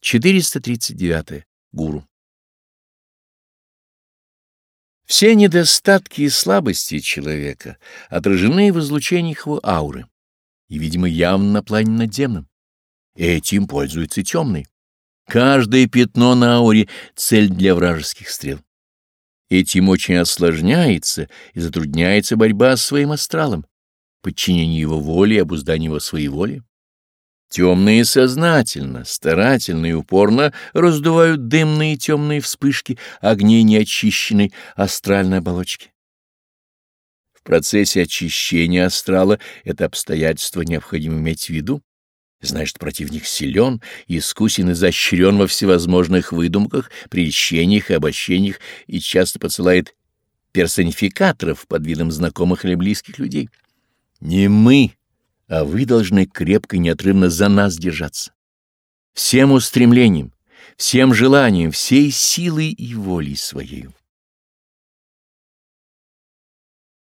439. Гуру. Все недостатки и слабости человека отражены в излучениях его ауры и, видимо, явно на плане надземном. Этим пользуется темный. Каждое пятно на ауре — цель для вражеских стрел. Этим очень осложняется и затрудняется борьба с своим астралом, подчинение его воле и обуздание его своей воли. Темные сознательно, старательно и упорно раздувают дымные темные вспышки огней неочищенной астральной оболочки. В процессе очищения астрала это обстоятельство необходимо иметь в виду, Значит, противник силен, искусен и изощрен во всевозможных выдумках, прельщениях и обольщениях и часто посылает персонификаторов под видом знакомых или близких людей. Не мы, а вы должны крепко и неотрывно за нас держаться. Всем устремлением, всем желанием, всей силой и волей своей.